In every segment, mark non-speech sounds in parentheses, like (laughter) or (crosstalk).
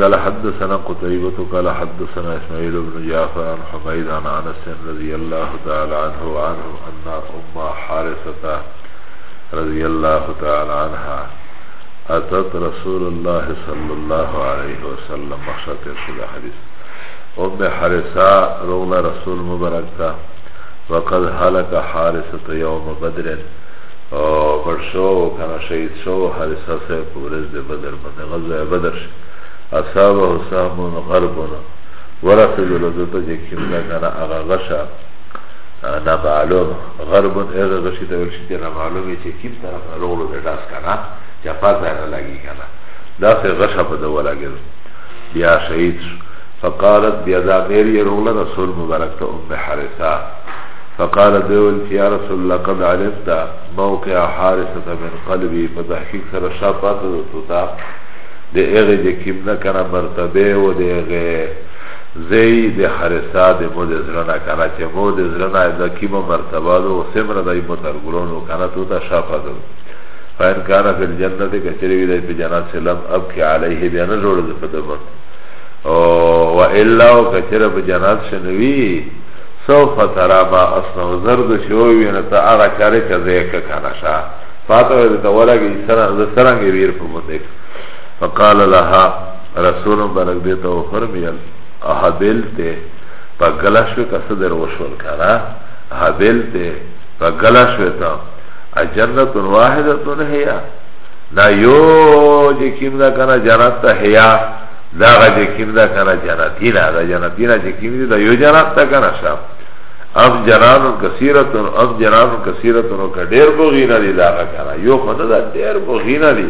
قال حدثنا قتيبة قال حدثنا اسماعيل بن جعفر عن حميد عن انس رضي الله تعالى عنه وعنه ان ام حارثة رضي الله تعالى عنها اتت رسول الله صلى الله عليه وسلم مخشات رسول حديث ام حارثة رغل رسول مبارك وقد هلك حارثة يوم بدر مرشو كان شهيد شو حارثه سے پورز بدر من غزوه بدر اصابه سامون غربون ورسد لدتا چه کم دکانا اغا غشا نمعلوم غربون اغا غشی تولشی تی نمعلومی چه کم طرف نلغلو درداز کنا چه پاس اینا لگی کنا دا سه غشا پا دولا گرد بیا شهید شو فقالت بیا دا میری رغل رسول مبارک تا ام حرسا فقال دول يا رسول الله قد علمت موقع حارسة من قلبي فتحقيق سر الشابات دوتا ده اغه ده کم نکنه مرتبه و ده اغه زی ده حرسا ده مو ده زرنا کنه چه مو ده زرنا ده کم مرتبه ده و سمر ده مترگرون و کنه تو تا شفا ده فین کانا فی الجنت کچری ویده پی جنات سلم اب که علیه بیانه جوڑه ده پدبن و الا و کچره پی جنات شنوی سوف ترى ما اصنع زرد شوی نه تا هغه چاره کزه ک کنه شا فاطمه ته ولاږي سره د سرنګ ویر په مونږ فقال لها رسول برک دیتا و فرمیل احبلت پا گلشو کسدر وشول کنا احبلت پا گلشو تا اجنت واحدتون هیا نا یو جکیم دا کنا جنت تا هیا دا غا جکیم دا کنا جنتینا دا جنتینا جکیم دا یو جنت تا کنا شا ام جنان کثیرتون ام جنان کثیرتون که دیر بغینا دی دا غا کنا یو خود دا دیر بغینا دی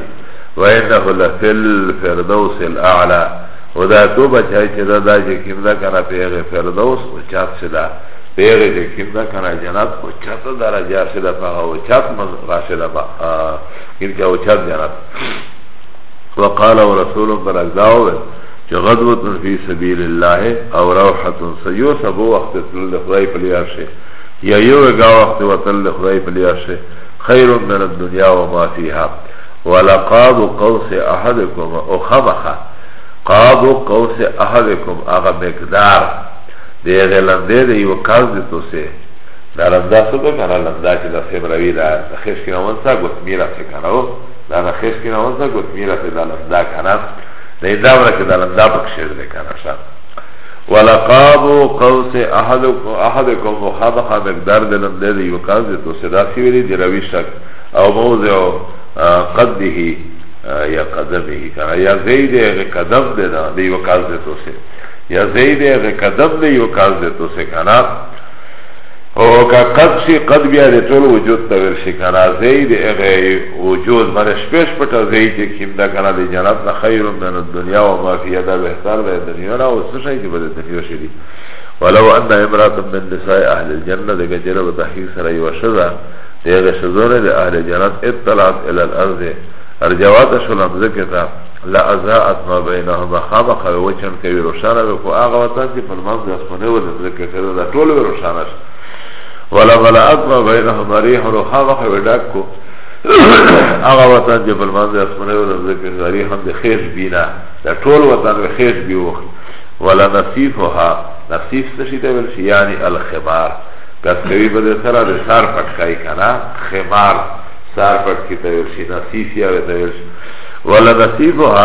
وَإِنَّهُ لَفِي الْفِرْدَوْسِ الْأَعْلَى و دا تو بچای چې دا دا چې کیم دا کنه پیغه فردوس او چات سدا پیغه چې کیم دا کنه جنات او چات درجه سدا پاغه او چات مزرا سدا با کیم چې او چات جنات وقال رسول پر الله چې غدوه فی سبیل الله او روحه سیوسب وقت تل خدای په لیا شي یا یو گا وقت وتل خدای په لیا شي خیر من الدنیا و ما فیها ولقاب قوس احدكم او خبخه قاب قوس احدكم اغا مقدار ده غلنده ده یو کاز ده تو سه ده لنده سو ده کنه لنده چه ده سیم روی ده خیش کنه ونسا گوت میره سه کنه و ده خیش کنه ونسا گوت میره سه ده لنده کنه ده دامره که ده لنده بکشیر ده کنه شد ولقاب قوس احدكم وخبخه مقدار ده لنده ده یو کاز ده تو سه ده سی ولی ده روی شک او موضع قده یا قدبه کنه یا زید اغه قدب ده ده یو کاز ده توسه یا زید اغه قدب ده یو کاز ده توسه کنه او که قد شی قد بیا ده طول وجود تغیر شی کنه زید اغه وجود من شپش پتا زید کم ده کنه ده جنت نه خیر من الدنیا و ما فیه ده بهتر ده دنیا نه و سشن که بده دنیا شدی ولو ان امرات من نساء اهل الجنه ده گجره و تحقیق سره یو شده دیگه شزوره ده اهل جنت اطلعت الى الارض ارجوات شو لفظه تا لعزاعت ما بینهما خواب خواب وچن که روشانه بکو آقا وطن که فرمانز دستمانه و لفظه که ده طول روشانه شو ولا بلعت ما بینهما ریح رو خواب خواب دکو آغا وطن جب المنزه اسمنه و ذکر غری هم ده خیش بینا ده طول وطن به خیش بیوخ ولا نصیفها نصیف سشیده بلش یعنی الخمار کس کوي بده سره د سار پټ کای کنه خمار سار پټ کی ته ورشي نصیف یا ته ورشي ولا نصیبها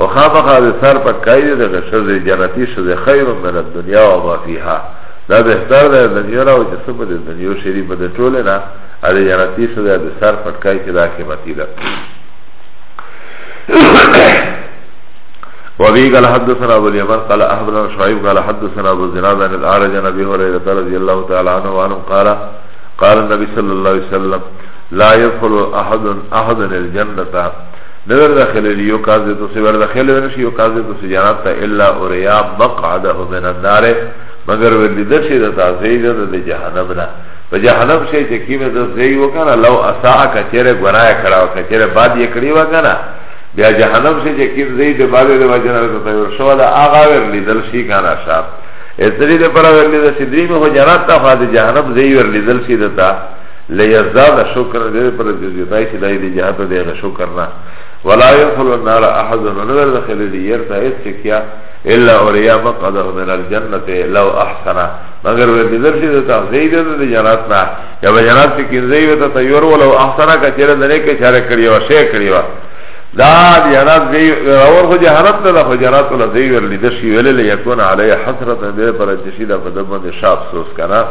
وخافها د سار پټ کای د غشر جنتی شذ خیر من الدنيا وما فيها دا بهتر ده د دنیا او چې سبب د دنیا شری په د ټوله نه اره جنتی شذ د سار پټ کای چې د اخرت ده وابي قال حدثنا ابو اليمن قال احبنا شعيب قال حدثنا ابو زناد عن الاعرج عن ابي هريره رضي الله تعالى عنه وعنه قال قال النبي صلى الله عليه وسلم لا يدخل احد احد الجنه نور داخل یو کاز تو سی ور داخل ورشی یو کاز تو سی جنات الا اوریا مقعده من النار مگر ور لیدر شی د تازید د جهنم نه په جهنم شی چې کیمه د زی وکړه لو اسا کچره ګناه کړه او کچره باد یې کړی وکړه بیا جهنم سے جکیم زید بابی دی وجن رکھتا تیور شو دا آغا ورلی دل شی کانا شا اتری دی پرا ورلی دل شی دریم ہو جنات تا خواد جهنم زید ورلی دل شی دتا لیزداد شکر دی پر جزیتای شی دای دی جهات دی اغا شکرنا ولا يدخل النار احد ونور دخل دی یرتا ایت چکیا الا اوریا مقعده من الجنه لو احسن مگر ورلی دل شی دتا زید دی جنات نا یا جنات کی زید دتا تیور ولو احسن کا چیرے دنے کے چارے کڑیوا شے کڑیوا da jihrat zai rawar ho jihrat da ho jihrat la zai wer lidah shi wele le yakun alai hasratan bi par jishida fadama de shaf sos kana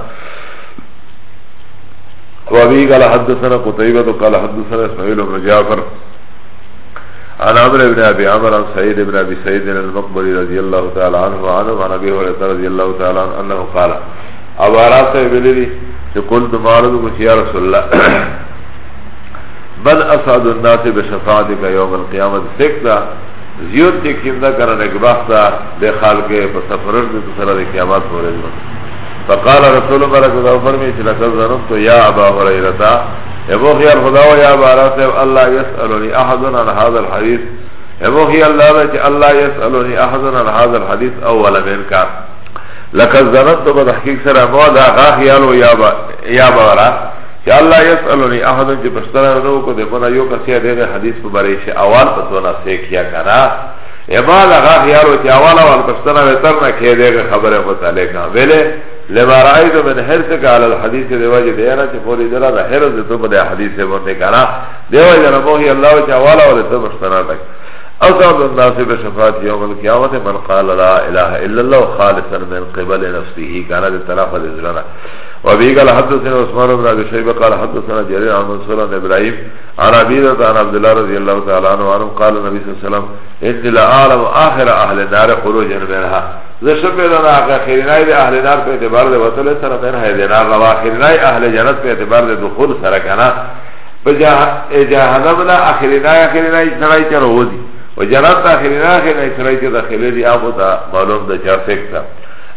wa bi qala hadathana qutayba to qala hadathana ismail ibn jafar عن عمرو بن ابي عمر عن سعيد بن ابي سعيد المقبري رضي الله تعالى عنه وعنه عن ابي هريره رضي الله تعالى عنه انه قال ابو عراس بن لي قلت معرض يا رسول الله من اسعد الناس بشفاعتك يوم القيامه سكتا زیوت تکیم دا کرن اکباختا بے خالق پسفرش دیتو سر دی قیامت بوری جمع فقال رسول ملک دا فرمی چی لکر ظنم تو یا ابا حریرتا ابو خیال خدا و یا ابا راسب اللہ یسألونی احدن عن هذا الحدیث ابو خیال دا چی اللہ یسألونی احدن عن هذا الحدیث اول من کار لکر ظنم تو بتحقیق سر امو دا غا خیال و یا ابا راسب Ya Allah yasaluni ahadun ki pashtara no ko de bona yo kasiya de hadis ko bare she awal patona se kiya kara e ma la ga khiyaro ki awal awal pashtara ve tarna ke de khabare mutalika vele le barai do ben her se ka al hadis de wajh de ara che pori dara da her de to bade hadis se bonne kara de wajh na bohi Allah ki awal awal to pashtara tak أصاب الناس بشفاعة يوم القيامة من قال لا إله إلا الله خالصا من قبل نفسه كانت تلافة ذلنا وابي قال حدثنا عثمان بن ابي شيبه قال حدثنا جرير عن منصور بن ابراهيم عن ابي ذر عن عبد الله رضي الله تعالى عنه وعنه قال النبي صلى الله عليه وسلم ان لا اعلم اخر اهل النار خروجا منها ذا شبه لنا اخرناي اهل النار په اعتبار ده وصل سره منها النار لو اخرناي اهل جنت په اعتبار ده دخول سره کنه فجهنم لا اخرناي اخرناي سره چرودي وجنت اخرناي اخرناي سره داخله دي ابو تا معلوم ده چا فکر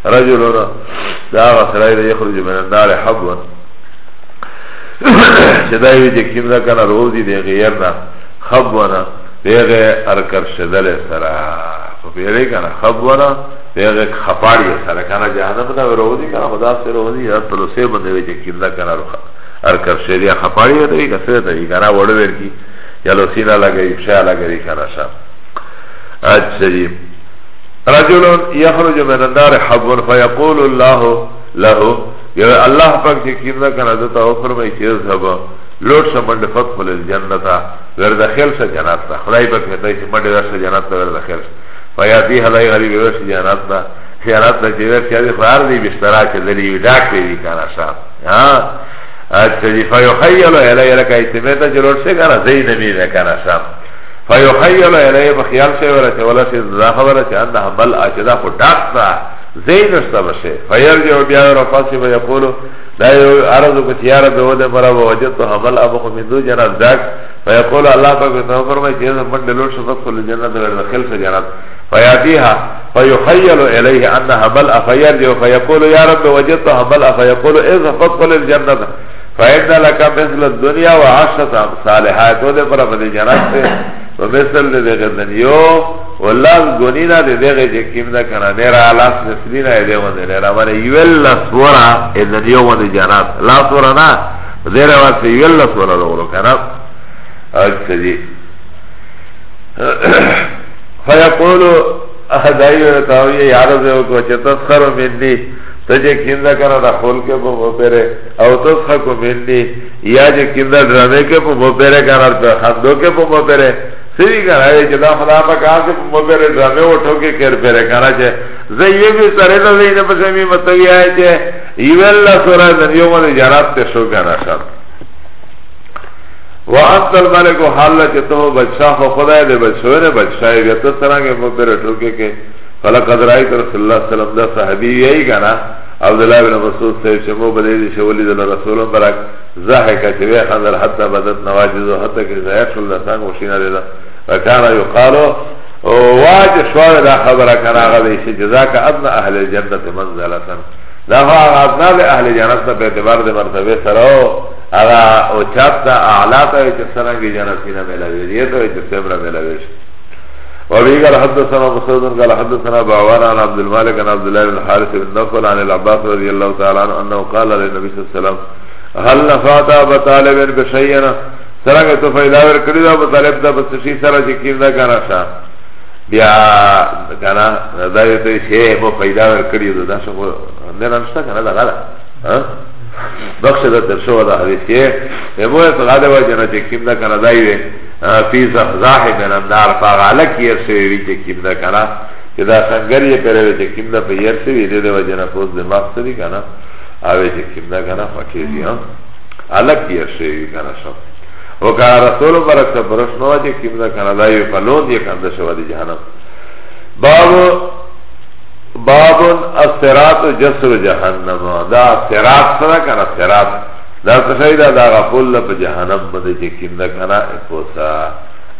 رجل را دا آغا سرائی را یخرج من النار حبون چه دایوی چه کم دا کنا روزی دی غیرنا خبونا دیغه ارکر شدل سرا په پیری کنه خبونا دیغه خپاری سرا کنه جهنم دا روزی کنه خدا سره روزی یا پلوسه باندې وی چه کم دا کنا روخ ارکر شدیا خپاری دی کسه دی کنه وړ ورکی یا لوسینا لګی شاله لګی کنه شا اچھا جی رجل يخرج من النار حب فيقول الله له يا الله پاک یقین نہ کرا دیتا او فرمائے کہ اذهب لوٹ سمند فضل الجنت ور داخل سے جنت خدای پاک کہتا ہے کہ مڈ سے جنت ور داخل فیاتی ہلای غریب ور سے جنت دا خیرات دا جیور کیا دی خار دی بسترا کے دلی ڈاک دی کنا صاحب ہاں اچھا جی فیخیل الی لکای تمتا جلوٹ سے کنا زین می کنا صاحب فیخیل الیه بخیال شوی ورچه ولا شی دا خبره چې انها بل اجدا خو ډاک نه زین شته بشه فیرجع بیا رفاسی و یقولو لا یو عرضو کچی یا رب وده مرا و وجدتو حمل ابو خمیدو جنات داک فیقولو اللہ پاک بتاو فرمائی چیز من دلوش فدخل جنات وردخل سو جنات فیاتیها فیخیلو الیه انها بل افیرجع فیقولو یا رب وجدتو حمل افیقولو اذا فدخل الجنات فإن لك مثل الدنيا وعشرة أمثالها تو ده پر فدی جنات و مثل ده ده غزنیو والله گونینا ده ده غزه کم ده کنه نیرا لاس نسلینا (coughs) ده ونده نیرا منه یول لسورا ازنیو ونده جانات لاسورا نا ده رواسه یول لسورا ده ولو کنه اکسه دی فیقولو احدائیو نتاویه یعرضه وکو چه تسخر منی تجه کنده کنه ده خلکه پو مپره او تسخه کو منی یا جه کنده درمه که پو مپره کنه خندو که پو مپره سوی کنا وی چه دا خدا پا کاسی پا مبر ڈرامه و ٹھوکی کر پیره کنا چه زیبی سرلا زینا پسمی مطوی آئی چه ایوال سورا دنیو من جرات تشو کنا شد و انت الملک و حالا چه تو بچشا خو خدای ده بچشوه نه بچشای بیا تو سرانگه مبر ٹھوکی که فلقد رأيت رسول الله صلى الله عليه وسلم ده صحابي يهي كنا عبد الله بن مسعود صاحب شمو بدهي شولي دل رسول برك زاهي كتبه خندر حتى بدت نواجز حتى كي زاهر شل لسان وشينا ده وکانا یقالو واج شوار دا خبره کنا آغا دیشی جزاک ادنا اهل الجنت منزلتن دا آغا ادنا دا اهل جنت نا پیتبار دا مرتبه سراو آغا اوچات دا اعلا تا ویچه سرنگی جنتینا ملویش یہ تا ویچه سمرا ملویش وابي قال حدثنا مسعود قال حدثنا بعوان عن عبد المالك عن عبد الله بن الحارث بن نفل عن العباس رضي الله تعالى عنه انه قال للنبي صلى الله عليه وسلم هل نفعت ابا طالب بشيئا سرنگه تو فیدا ور کری دا بطالب دا بسشی سر چکیم دا کانا شا بیا کانا دا یو توی شیه مو فیدا ور کری دا دا شو نینا نشتا کانا دا غالا بخش دا ترشو دا حدیث شیه مو اصلا دا وجنا چکیم دا کانا دا یوی فی زخزاح من النار فاغالا کیر شوی وی چکیم دا کانا که دا سنگر یه پیره وی چکیم دا پیر شوی دی دا وجنا پوز دماغ سری کانا آوی چکیم دا کانا فکیزی ها الگ کیر شوی کانا شو وکا رسول برکت برشنو جه کم ده کنه ده یو فلون ده کنده شوه ده جهنم باب باب السرات جسر جهنم ده سرات سره کنه سرات ده سشای ده ده غفل ده پا جهنم بده جه کم ده کنه اپوسا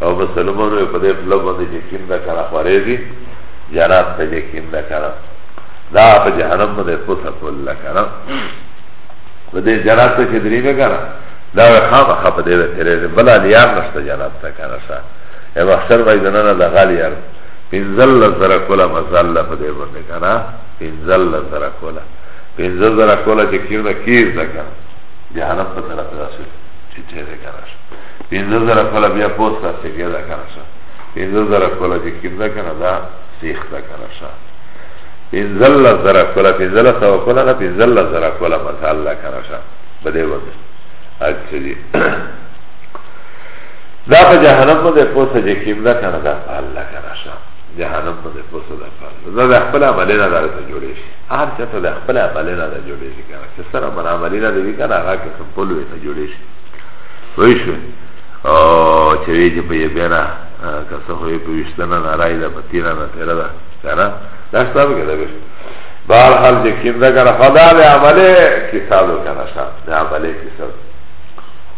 او مسلمانو پا ده پلو بده جه کم ده کنه خوریزی جنات پا جه کم ده کنه ده پا جهنم بده اپوسا کل کنه بده جنات پا چه دریمه کنه دا خامه خپه دی تیرې بلا لیار نشته جنات ته کنه شا یا محشر وای دنه د غالیار پینزل زرا کولا مزل په دې باندې کنه پینزل زرا کولا پینزل زرا کولا چې کیونه کیز ده کنه جهنم په طرف راځي چې تیرې کنه شا پینزل زرا کولا بیا پوسټ راځي کنه کنه شا پینزل زرا کولا چې کیونه کنه دا سیخ ده کنه شا پینزل زرا کولا پینزل سوا کولا نه پینزل زرا کولا مزل کنه شا بده باندې اکسری دا پا جهنم ده پوسه جکیم ده کنه ده پا اللہ کنه شا جهنم ده پوسه ده پا اللہ ده اخپل عملینا ده ده جوڑه شی هر چه تو ده اخپل عملینا ده جوڑه شی کنه چه سر من عملینا ده بی کنه آقا کسم پلوه ده جوڑه شی ویشو چه ویجه پا یه بینا کسا خوی پا ویشتنه نرائی ده پتیره نتیره ده کنه داشتا بگه ده بشت بار حال جکیم ده کنه خدا ده عملی کسادو کنه شا ده عملی کسادو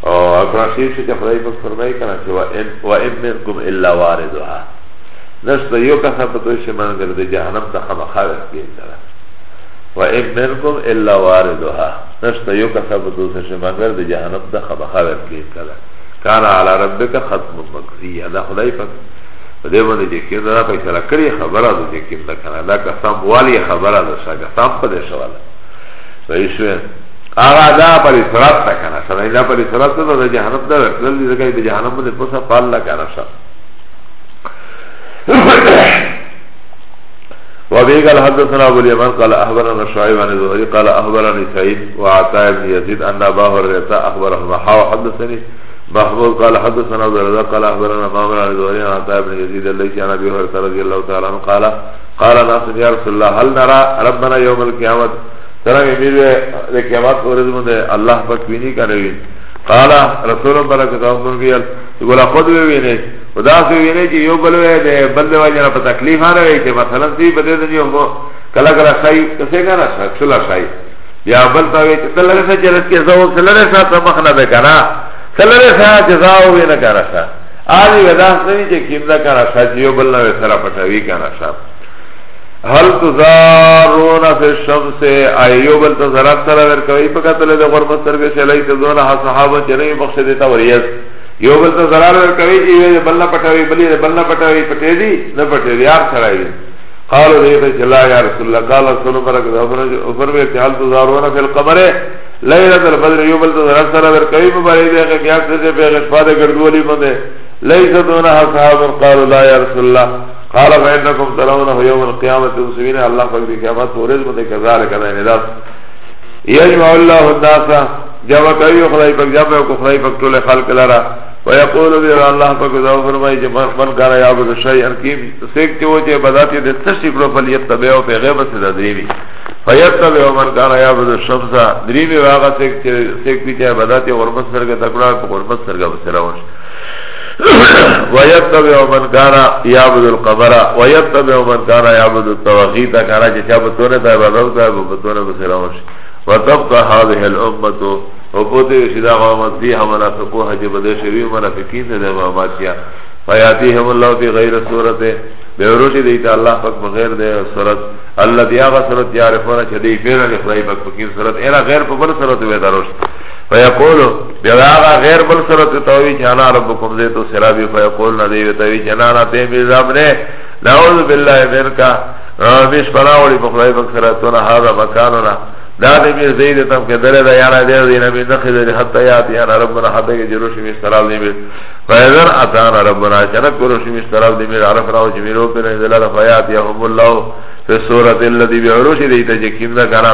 او اکراشیب شو که خدای پاک فرمایی کنه چه و ام منکم الا واردها نشتا یو کسا پتوش من کرده جهنم تا خمخاوش گیم دارا و ام منکم الا واردها نشتا یو کسا پتوش من کرده جهنم تا خمخاوش گیم دارا کانا علا ربک ختم مکسی ادا خدای پاک پدې باندې چې کله دا په اشاره کړی خبره ده چې کله کنه دا قسم والی خبره ده شګه قسم په دې شواله صحیح شوه آغا دا پر اسرات تا کنا شد دا پر اسرات تا دا جهنم دا رکلل دی دکای دا جهنم دا پسا پال لکنا شد وابي قال حدثنا ابو اليمان قال اخبرنا شعيب عن الزهري قال اخبرني سعيد وعطاء بن يزيد ان ابا هريره اخبره حاو حدثني محمود قال حدثنا ابو الرزاق قال اخبرنا مامر عن الزهري عن عطاء بن يزيد الذي عن ابي هريره رضي الله تعالى عنه قال قال ناس يا رسول الله هل نرى ربنا يوم القيامه سلام میوه د قیامت ورځ باندې الله پاک ویني کوي قال رسول برکت الله ویل یقول خود ویني خدا سو ویني چې یو بل وې د بل واجب په تکلیف نه وي چې مثلا دې بده دې یو کلا کلا شای کسه کنا شکل شای یا بل تا وی چې تلره سره جرات کې زو تلره سره مخ نه به کنا تلره سره جزاء وینه کرا شا آدی ودا سوی چې کیمدا کرا شا یو بل نه سره پټوي کنا شا هل تزارون فی الشمس ایو بل تزارات سره ورکوی په کتل د غرمه سرګه شلای ته دون ها صحابه چې نه بخښ دیتا وریز یو بل تزارات ورکوی چې بل نه پټوي بل بل نه پټوي پټې دی نه پټې دی یار سره دی قالو دیتا چې لا یا رسول الله قال رسول برک اوپر وی چې هل تزارون فی القمر لیلۃ البدر یو بل تزارات سره ورکوی په باندې دغه قیاس دې په غفاده ګرځولې باندې لیسا دون ها صحابه قالو لا یا رسول الله قال فإنكم ترونه يوم القيامة مسلمين الله فقد قيامت ورزم ده كذلك ده نداد يجمع الله الناس جمع كي خدای پاک جمع کو خدای پاک ټول خلق لرا ويقول بي الله پاک دا فرمای چې من کار یعبد شيئا کیم سیک چې وجه بذات دې تشی پر فل یتبعو په غیبت د دریوی فیتبعو من کار یعبد الشمس دریوی واغه سیک چې سیک چې بذات غربت سرګه تکړه غربت سرګه بسراوش (coughs) ويتبع من كان يعبد القبر ويتبع من كان يعبد التواغيت كان جشا بطونه تا عبادت تا بطونه بسراوش وتبقى هذه الأمة وبوده شدا قامت فيها منافقوها جبده شوي منافقين ده ماماتيا فياتيهم الله في غير صورته بیوروشی دیتا اللہ پاک بغیر دی صورت اللہ دی آغا صورت یارفونا چه دی پینا لی خدای پاک پکین صورت اینا غیر پا بل صورت بیتا روشت فیقولو بیو آغا غیر بل صورت تاوی چه انا ربکم زیتو سرابی فیقولنا دیو تاوی چه نانا تیمی زامنے نعوذ باللہ من کا مش پناوڑی پا خدای پاک صورتونا حاضر مکانونا da de mir zaid tam ke dare da yara de de nabi da khidr hatta yat ya rabbana hatta ke jirush mi saral de mir fa idhar atana rabbana jarak jirush mi saral de mir araf rao jimiro pe nazala da fayat ya humullah fi surati allati bi urush de ta jikin da kana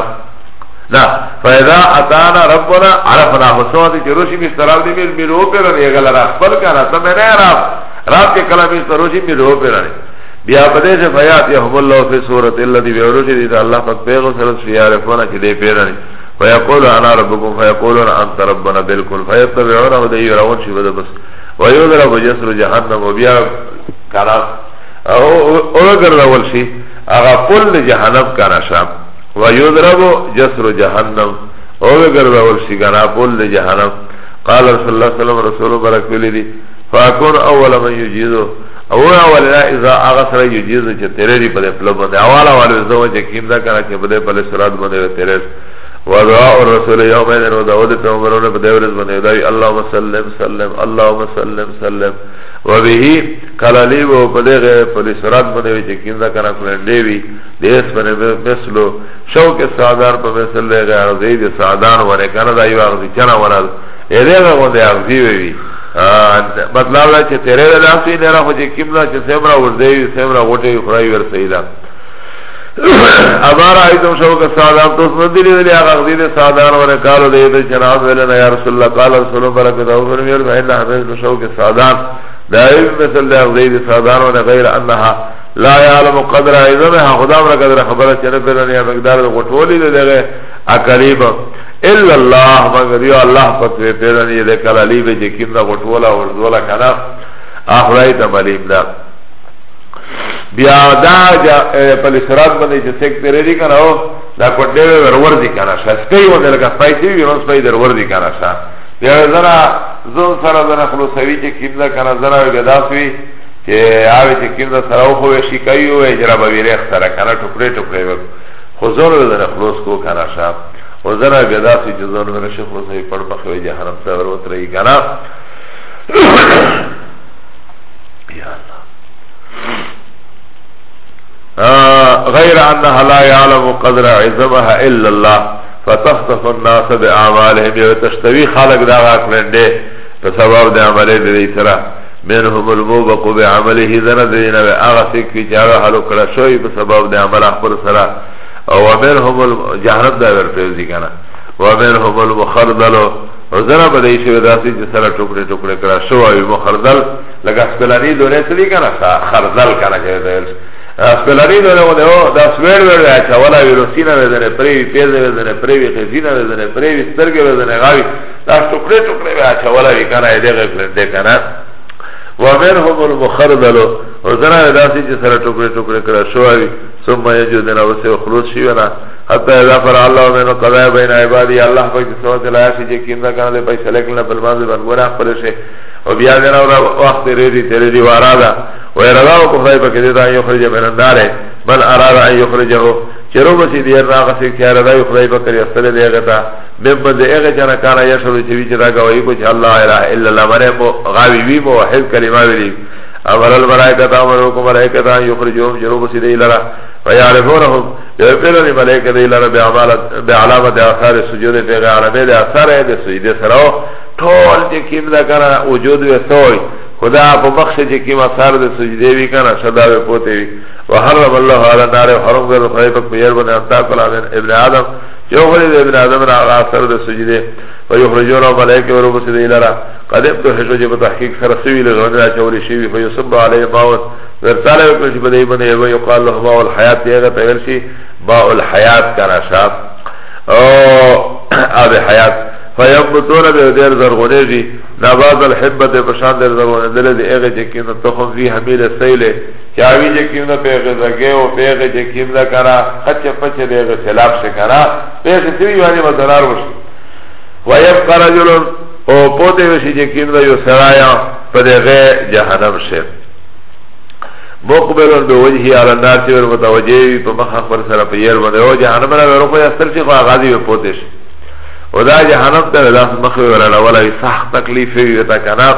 da fa idha atana rabbana arafna huswati jirush mi saral de mir miro pe ne gala rabbal kana tamena rab rab ke kalam is jirush mi ro pe ne بیا پدې چې بیات یهم الله فی سورۃ الذی بیورشی دی الله پاک پیغو سره سیارفونه کې دی پیرانی ويقول انا ربكم فيقولون انت ربنا بالكل فيتبعون ودي يرون شي بده بس ويضرب جسر جهنم وبيا كراس او اگر اول شي اغا كل جهنم كراشا ويضرب جسر جهنم او اگر اول شي كرا كل جهنم قال صلى الله عليه وسلم رسول بركولي فاكون اول من يجيده او اولا اذا اغسر یجیز چه تیره دی پده پلو بنده اوالا والا زمان چه کیم دا کنا چه پده پلو سرات بنده و تیرش و دعا و رسول یوم ایدن و دعود پیغمبرون پده ورز بنده داوی اللهم سلم سلم اللهم سلم سلم و بهی کلالی و پده پلو سرات بنده و چه کیم دا کنا کلنده وی دیس بنده مثلو شوک سادان پا مثل دیگه عرضی دی سادان ونه کنا دا یو عرضی چنا ونه ایده غونده عرضی وی مطلب دا چې تیرې د لاس یې نه خو چې کیملا چې سیمرا ورځي سیمرا غټي خړای ورسې دا (coughs) امر ایتم شو کا سلام تاسو ندی لري هغه دې سادان ور کالو دې ته جناب ولنا یا رسول الله قال رسول الله برکته او فرمي ور بهله حضرت شو کا سادان دائم مثل دا دې سادان ور غیر انها لا يعلم قدر ایذنها خدا ور قدر خبره چې نه بلنه مقدار غټولې دغه اقریبا الا الله مگر یو الله پتوی پیدا نیه ده کلالی به جکیم ده غطولا ورزولا کنف آخرائی تا ملیم ده بیا دا پلسرات بنده چه سیک پیره دی کنه دا کنده به ورور دی کنه شا سپی بنده لکه سپی تیوی بیرون سپی در ور دی کنه شا بیا زنا زن سره زنا خلوصوی چه کم ده کنه زنا و گداسوی چه آوی چه کم ده سره خوی شکایی و اجرا بوی ریخ سره کنه ٹکره ٹکره بکن خو زن رو زنا خلوص کو کنه شا و ذرا بیداسی چه ظلم رشخ رسوی پر بخوی جه حرم سابر و ترهی کنا یا اللہ غیر انها لا يعلم قدر عظمها الا الله فتخطف الناس باعمالهم وتشتوي خلق دا اکلنده بسبب د عمله د سره منهم الموبق بعمله ذنبنا باغسك في جاره حلو کړه شوی بسبب د عمل خبر سره و منهم جهرت دا ورفیوزی کنا و منهم المخردل و زنا بدهی شوی داسی چه سر ٹکڑی ٹکڑی کرا شوی مخردل لگه سپلانی دونه سلی کنا خردل کنا که دیل سپلانی دونه و دیو دا سویر ویر ویر چه ولا ویروسینا ویدنه پریوی پیزه ویدنه پریوی خزینا ویدنه پریوی سترگه ویدنه غاوی دا ٹکڑی ٹکڑی ویر چه ولا وی کنا ایده غفلنده کنا و منهم المخردل و زنا بداسی چه سر ٹکڑی ٹکڑی کرا شوی ثم يجد نفسه خلوص شيونا حتى اذا فرع الله من قضاء بين عبادي الله پاک سوات العاشی جه کیندا کنا لے پیسہ لکنا پر مازے بن گورا خپل شی او بیا دینا وقت ریری تیری دی وارا دا و رضاو کو خدای پاک دیتا یخرج من النار من اراد ان یخرجه چرو بسی دیر راغ سی کیا رضا خدای پاک ری استل دی غتا بم بند ایغه جنا کنا یشرو چوی چرا گوی کو اللہ الہ الا اللہ مرے غاوی وی موحد کلمہ وی امر الملائکہ امرکم ملائکہ یخرجهم چرو بسی دی لرا ويعرفونهم يفعلون الملائكة إلى رب بعلامة آثار سجود في غاربه ده آثار ده سجد سراو طول جه كم ده كنا وجود وسوي خدا په مخ چې کې مسار د سجدي وی کنه صدا په پوتې وی وحرم الله علی نار حرم غیر خیبک په ير باندې انتا کلام ابن آدم يخرج ابن آدم را آثار ده سجده و يخرجون و ملائك و رب سده لرا قدم تو حشو جب تحقیق سرسوی لغن را چولی شیوی فیصب علیه باون ورساله وکرش بده ایبنه و يقال له باو الحیات دیگه تغیر شی باو الحیات کانا شاب او (coughs) آب حیات فیبتون به دیر زرغونه جی نواز الحبت پشان دیر زرغونه دل دی اغی جکیم دا تخم فی حمیل سیل چاوی جکیم دا پیغ زگه و پیغ جکیم دا کرا خچ پچ دیغ سلاب شکرا پیغ سوی وانی مزرار وشی ویبقا رجلون او پوته وشی جکیم دا یو سرایا پدیغه جهنم شد مقبلون به وجهی علی الناسی ورمتوجهی پا مخاق پر سر پیر بنده او جهنم را برو خوی اختر شی خواه غازی به پوته شد و دا جهنم تا دا مخوی ولا ولا سخت تکلیفی و تا کناب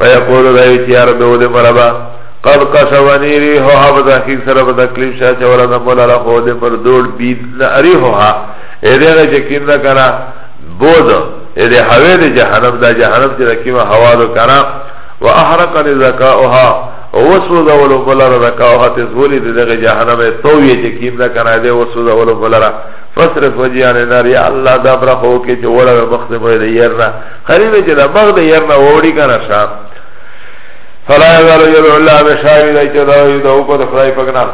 فیقول دا ایتی یا رب ود مربا قد قشوانی ریحو ها بدا خیق سر بدا کلیف شا چولا دا مولا را خود پر دول بید ریحو ها ایده غی چکیم دا کنا بودو ایده حوی دا جهنم دا جهنم چی دا کیم هوا دا کنا و احرقن زکاؤها وسو دولو بلر دا کاوحت زولی دی دغی جہنم تویی چکیم دا کنا دے وسو دولو بلر فصرف وجیان نار یا اللہ دا برخو که چه وڑا و مخت موی دا یرنا خریبه چه دا مخت دا یرنا ووڑی کنا شام فلا یزالو یلو اللہ بشاری دا چه دا یدو پا دا خدای پکنا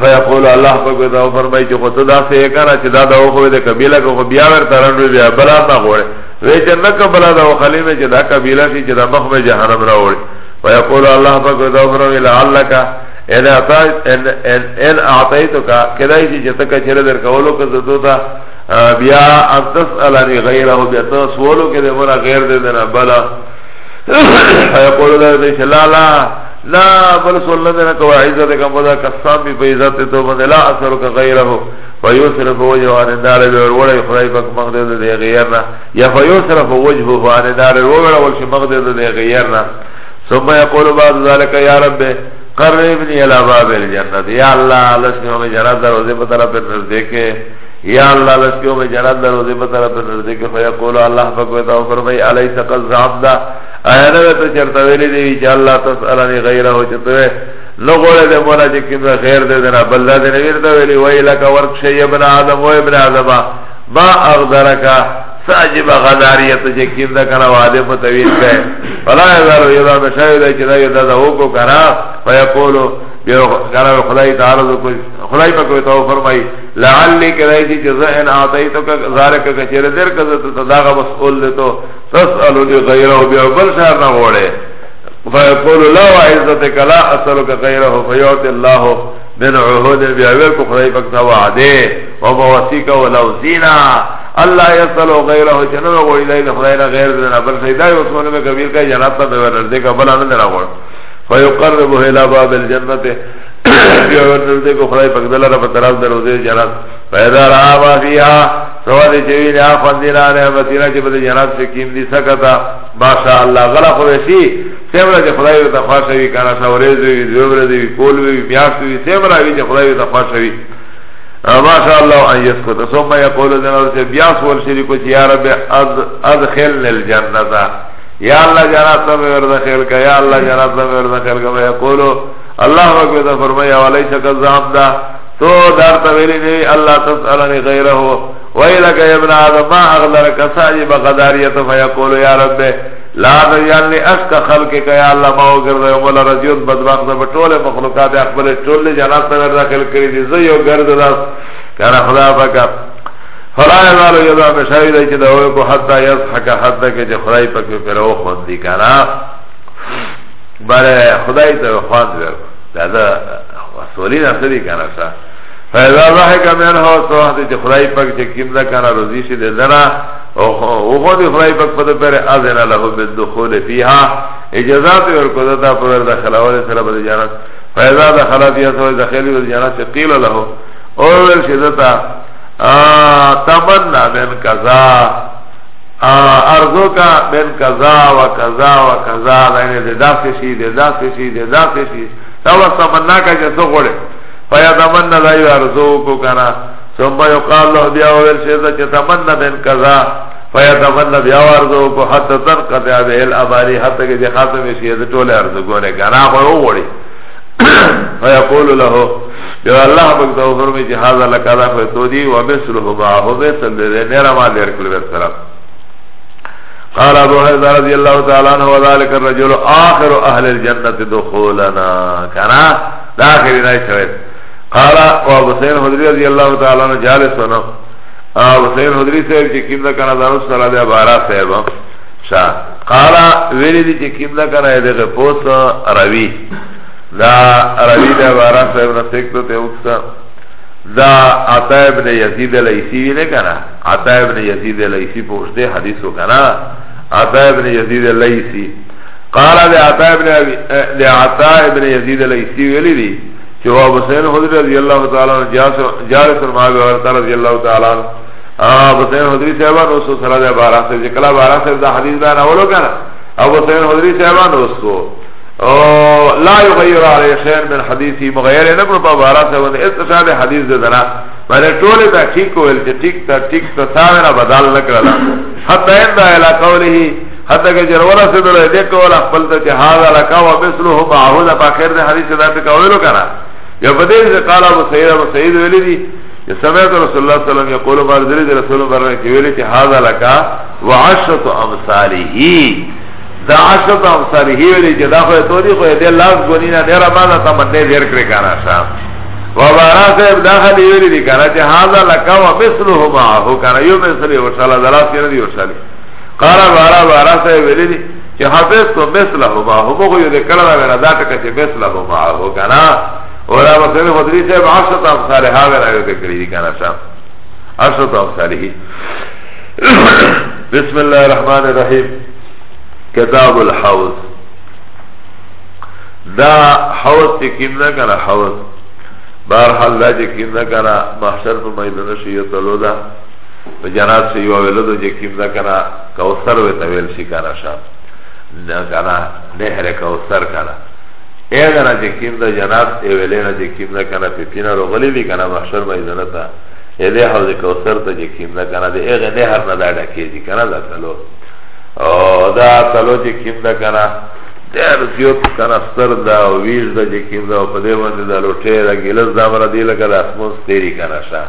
فیقول الله پاک دا فرمای چې خود دا سه کنا چې دا دا خو دې قبيله کو بیا ورته رنده بیا بلا ما غوړې وې چې نه قبلا دا خلیمه چې دا قبيله چې دا مخ به جهنم را وړي ويقول الله پاک دا فرمی لعلک ان اعطیتوکا کدای چی جتکا چره در کولو که زدو تا بیا ان تسالنی غیره بیا تا سوالو که ده مرا غیر ده دنا بلا ويقول دا دیش لا لا لا بل سوالنا دنا کوا عزت کم بدا کسام بی بیزت تو بند لا اثرو که غیره فیوسرف وجه عن دار الوڑی خدای پاک مغدد ده غیرنا یا فیوسرف وجه عن دار الوڑی والش مغدد ده غیرنا ثم يقول بعد ذلك يا رب قربني الى باب الجنت يا الله لسنيوں میں جنت دروازے پر طرف نزدیک ہے یا اللہ لسنیوں میں جنت دروازے پر طرف نزدیک ہے فیقول اللہ فقوتا فرمائی علیہ سقل زعبدا آیا نوے تو چرتا ویلی دیوی چا اللہ تسالنی غیرہ ہو چتوے نغوڑے دے مولا جکیم دا خیر دے دینا بلدہ دے نویر دا ویلی ویلکا ورک شیب ابن آدم و ابن آدم ما اغدرکا ساجب غداریت چکیم دا کنا وعده متویل کئے فلا یزارو یدا مشاید ہے چدا یدا دا ہو کو کنا فیقولو کنا خدای تعرض کو خدای پا کوئی تو فرمائی لعلی کدائی چی جزا ان آتائی تو زارک کچیر در کزت تداغ مسئول لیتو تسالو لی غیرہو بیو بل شہر نہ گوڑے فیقولو لا وعزتک لا اصلو کا غیرہو فیوت اللہو من عهود بیاویر کو خدای پاک تا وعده وما وسیقا ولو زینا الله يسلو غيره جنن غوي لای خداینا غیر دنا بل سیدا عثمان میں کبیر کا جناب تا دیور دے کا بلا نہ نہ غور فیقرب الى باب الجنه دیور دے کو خدای پاک دلارا پتراز دروزے جنات پیدا را وا فیها سوال جویل افندینا رحمتینا چې بده جنات سے کیم دی سکتا ماشاء الله غلا خو سی سیمرا چې خدای ته خاصوی کنا سورې دی دیور دی کول وی بیا سی سیمرا وی چې خدای ته خاصوی ما شاء الله ان يسكت ثم يقول لنا بياس والشريك يا رب ادخلنا الجنه يا الله جنات میں داخل کا یا اللہ جنات میں داخل کا میں یقول اللہ اکبر فرمایا ولیس کذاب دا تو دار تویلی نہیں اللہ تسالنی غیرہ وَيْلَكَ ابن آدم ما اغلر کساجی بغداریت فیقولو یا رب لا تجعلنی اشک خلقک یا اللہ ما اگرده ومول رضیون بدبخت بطول مخلوقات اخبر چول جنات نگر داخل کردی زیو گرد داست کانا خدا پکا فلا یزالو یدا بشایی دی چه دوی کو حتی یزحک حتی که چه خدای پک پر او خوندی کانا بره خدای تا خواند برکو دادا وصولی نصدی کانا شا فیضا ضحک من ها سو حتی چه خدای پاک چه کم دکانا روزی شده دنا او خودی خدای پاک پتو پر اذن له من دخول فیها اجازات ورکو دتا پر دخل اول سر بد جانت فیضا دخلا فیها سو دخلی بد جانت چه قیل له اول شدتا تمنا من کذا ارزو کا من کذا و کذا و کذا دین ددافشی ددافشی ددافشی تاوست تمنا کا جسو گوڑه فیتمنى لا یارزو کو کنا ثم یقال له بیا ول شیدا چې تمنى بن قضا فیتمنى بیا ارزو کو حتى تنقضى به الاماری حتى کې خاتم شي د ټوله ارزو ګوره کنا خو وړي (coughs) فیقول له بیا الله پاک ته فرمایي چې هاذا لکذا فتودی ومثله ما هو مثل دې نه را ما دې کړل ورسره قال ابو هريره رضي الله تعالى عنه وذلك الرجل اخر اهل الجنه دخولنا كان داخل الى شويه قال ابو سعید خدری رضی اللہ تعالی عنہ جالس ہونا ابو سعید خدری سے کہ کیم دا کنا دار صلی اللہ بارہ صاحب شاہ قال ویری دی کہ کیم دا کنا دے پوس روی دا روی دا بارہ صاحب نے ایک تو اوکسا دا عطا ابن یزید الیسی نے کنا عطا ابن یزید الیسی پوچھتے حدیث ہو کنا عطا ابن یزید الیسی قال دا عطا ابن دا عطا ابن یزید الیسی ویلی دی جواب حسین حضر رضی اللہ تعالیٰ جار سرمایہ بغرطہ رضی اللہ تعالیٰ حسین حضری صاحبان اس کو سرہ دے بارہ صاحب جکلا بارہ صاحب دا حدیث بیان اولو کیا نا اب حسین حضری صاحبان اس کو لا یغیر علی شین من حدیثی مغیر نکر پا بارہ صاحب اتشاد حدیث دے دنا میں نے ٹولے تا ٹھیک ہوئے ٹھیک تا ٹھیک تا ساوینا بدال نکرلا حتی اندہ الہ قولی حتی که جر ورسیدل دې کوله خپل ته چې هاذا لکا و مثله معه ده په اخر د حدیث دا څه کولو کنه یو په دې قال ابو سعید ابو سعید ویلی دی سمعت رسول الله صلی الله علیه وسلم یقول بار دې رسول الله کې ویلی چې هاذا لکا وعشرۃ امثاله دا عشرۃ امثاله ویلی چې دا خو ته دی خو دې لاس ګونینا ډیر باندې ته باندې ډیر کړی کنه صاحب وبارا صاحب داخل ویلی دی کنه چې هاذا لکا و مثله معه کنه یو مثله ورساله دلاس کې دی ورساله قال بارا بارا صاحب ویلی چې حافظ تو مثله ما هو خو یې کړه ورا دا ټکه چې مثله ما هو کنه ورا مسلم خدری صاحب عشرت امثال ها ورا یې کړی دي کنه صاحب عشرت امثال بسم الله الرحمن الرحیم کتاب الحوض دا حوض چې کیم نه کنه حوض بارحال دا چې کیم نه کنه محشر په میدان شي یو تلو ده په جنات شي یو ولدو چې کیم دا کنه کوثر وته ویل شي کنه شاب نه کنه نهر کوثر کنه اگر چې کیم دا جنات ای ویلې نه چې کیم دا کنه په پینا رغلی دی کنه محشر باندې زنتا ای دې حوض کوثر ته چې کیم دا کنه دې اغه نهر نه دا ډکېږي کنه دا تلو او دا تلو چې کیم دا کنه دیر زیوت کنا ستر دا و ویج دا جکیم دا و پده بنده دا لوٹه دا گلز دا مرا دی لکه دا اسمون ستیری کنا شا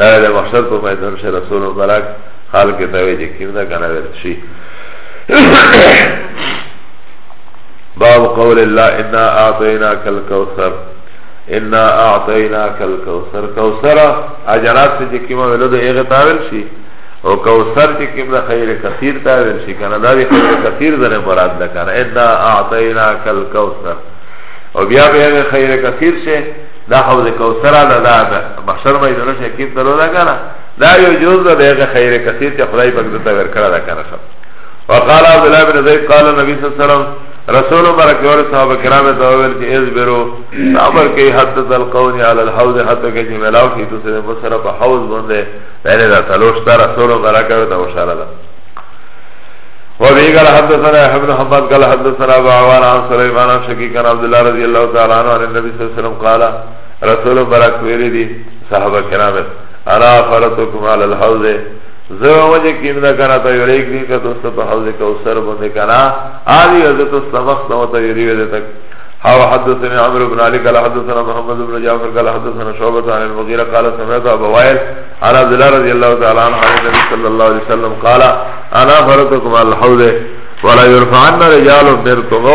دا د محشر په میدان شه رسول مبارک حال کې ته ویل کېږي دا کنه ورت شي باب قول الله انا اعطيناك الكوثر انا اعطيناك الكوثر کوثر اجرات چې کیمه ولود هغه تاول شي او کوثر چې کیمه خیر کثیر تاول شي کنه دا دی خیر کثیر زره مراد ده کنه انا اعطيناك الكوثر او بیا به خیر کثیر شه دا حوض کوثر دا دا محشر مای دلو شکیب دلو دا کنا دا یو جوز دا دیگه خیر کثیر چه خدای پاک دتا ورکره دا کنا شب وقال عبدالله بن زید قال نبی صلی اللہ علیہ وسلم رسول مبارک اور صحابہ کرام دوول کہ از برو صبر کی حد القون علی الحوض حد کہ جملاو کی دوسرے مصرف حوض بندے پہلے دا تلوش تا رسول مبارک اور دا اشارہ وبه قال حدثنا ابن حماد قال حدثنا ابو عوان عن سليمان عن شقيق عن عبد الله رضي الله تعالى عنه عن النبي صلى الله عليه وسلم قال رسول برك ويريدي صحابه کرام انا فرتكم على الحوض زو وجه کیم نہ کرا تو یریک دی کا دوست تو حوض کوثر بندے کرا آدی حضرت سبق نو تو یری تک او حدثنا عمرو بن علي قال حدثنا محمد بن جعفر قال حدثنا شعبة عن المغيرة قال سمعت أبا وائل عن عبد الله رضي الله تعالى عنه عن النبي صلى الله عليه وسلم قال أنا فرتكم على الحوض ولا يرفعن رجال منكم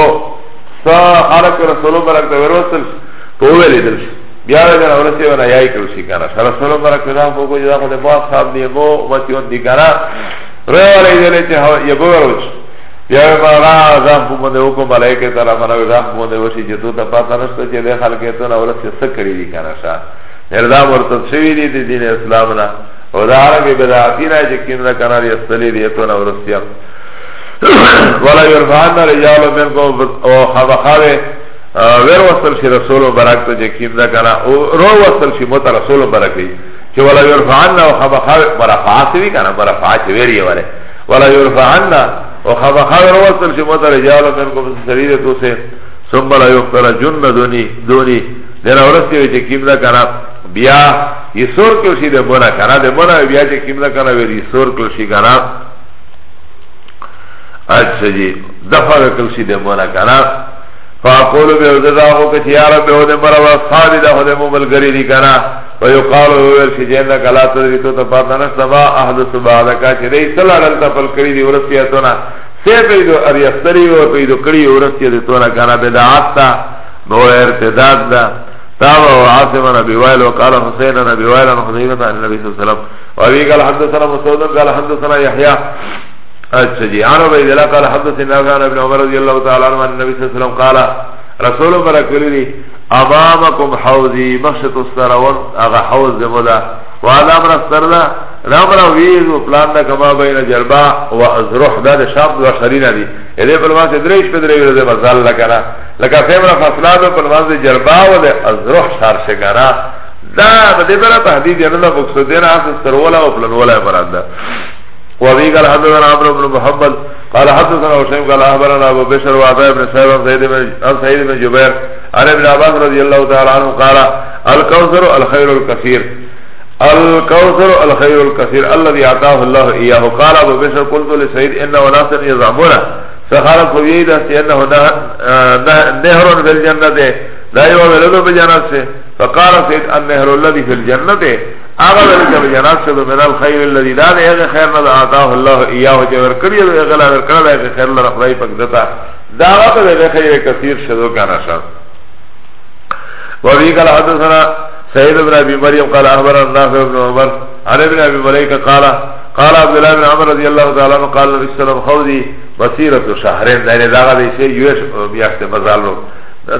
فحرك رسول الله برك وروسل فوولي دلش بیا وینا ورسی ونا یای کرشی کنا رسول الله برک دا فوکو جدا خود باز صاحب دی مو متیون دی کنا رو علی دلچ یبو روچ بیا ما را ځان په باندې وکړ ملایکه تعالی مانا ځان په باندې وشي چې دوی ته پاتہ نشته چې د خلکې ته نه ورته څه کړی دي کنه شا نردا ورته شوی دي د دین اسلام نه او دا هغه بدعتی نه چې کیند کنه لري اصلي دي ته نه ورته ولا يرفعن رجال منكم او خبخاوه ور وصل شي رسول برکت چې کیند کنه او رو وصل شي مت رسول برکت چې ولا يرفعن او خبخاوه برفعات وی کنه برفعات ویری وره ولا يرفعن وخبخار وصل شمت رجال منكم سرير توسه ثم لا يختار جن دوني دوني دینا ورستی وی چه کم دا کنا بیا یہ سور کلشی دے بنا کنا دے بنا بیا چه کم دا کنا وی سور کلشی کنا اچھا جی دفع کلشی دے بنا کنا فاقولو بے وزداغو کچھ یا رب بے ودے مرا وصحابی دا خودے مملگری دی کنا ويقال ويل في جنة كلا تدري تو تفاتا نستما أحدث بعدك چه دي صلح للتا فالقري دي ورسية تونا سيبه دو اريستري وفي دو قري ورسية دي تونا كان بدعات تا نو ارتداد دا تابع وعاصم نبي وائل وقال حسين نبي وائل عن خزيفة عن النبي صلى الله عليه وسلم وابي قال حدثنا مسعود قال حدثنا يحيى اچھا جی عن عبید اللہ قال حدثنا ابن عمر رضی اللہ تعالی عنہ النبي صلى الله عليه وسلم قال رسول برکلی امامکم حوضی مخشت استرون اغا حوض زمدا وانا امر استرنا نامرا ویز و پلان دا کما بین جلبا و ازروح دا دا شام دا شرینا دی ایده پلوانس دریش پی دریو رضی مزال لکنا لکا فیمرا فصلانو پلوانس جلبا و دا ازروح شار شکنا دا بده برا تحدید یعنی دا مقصدین آس استرولا و پلانولا براند و بیگل حضرنا عمر بن محمد قال حدثنا وشيم قال اخبرنا ابو بشر وعطاء ابن سعيد بن عن سعيد بن جبير عن ابن عباس رضي الله تعالى عنه قال الكوثر الخير الكثير الكوثر الخير الكثير الذي اعطاه الله اياه قال ابو بشر قلت لسعيد إنه ناس يزعمون فقال قبيد انه نهر في الجنه لا يولد بجنة فقال سعيد النهر الذي في الجنه آغا ذلك بجنات شد من الخير الذي داد اغا خيرنا دا آتاه الله اياه جور کریا دا اغلا ورکرد اغا خيرنا رخلائی پک دتا دا آغا دا خیر کثیر شدو کانا شد وفي قال حدثنا سيد بن ابي مريم قال اخبرنا نافع بن عمر عن ابن ابي مليكه قال قال عبد الله بن عمر رضي الله تعالى عنه قال النبي صلى الله عليه وسلم خوضي مسيره شهرين دغه دغه شی یوش میاشته مزالو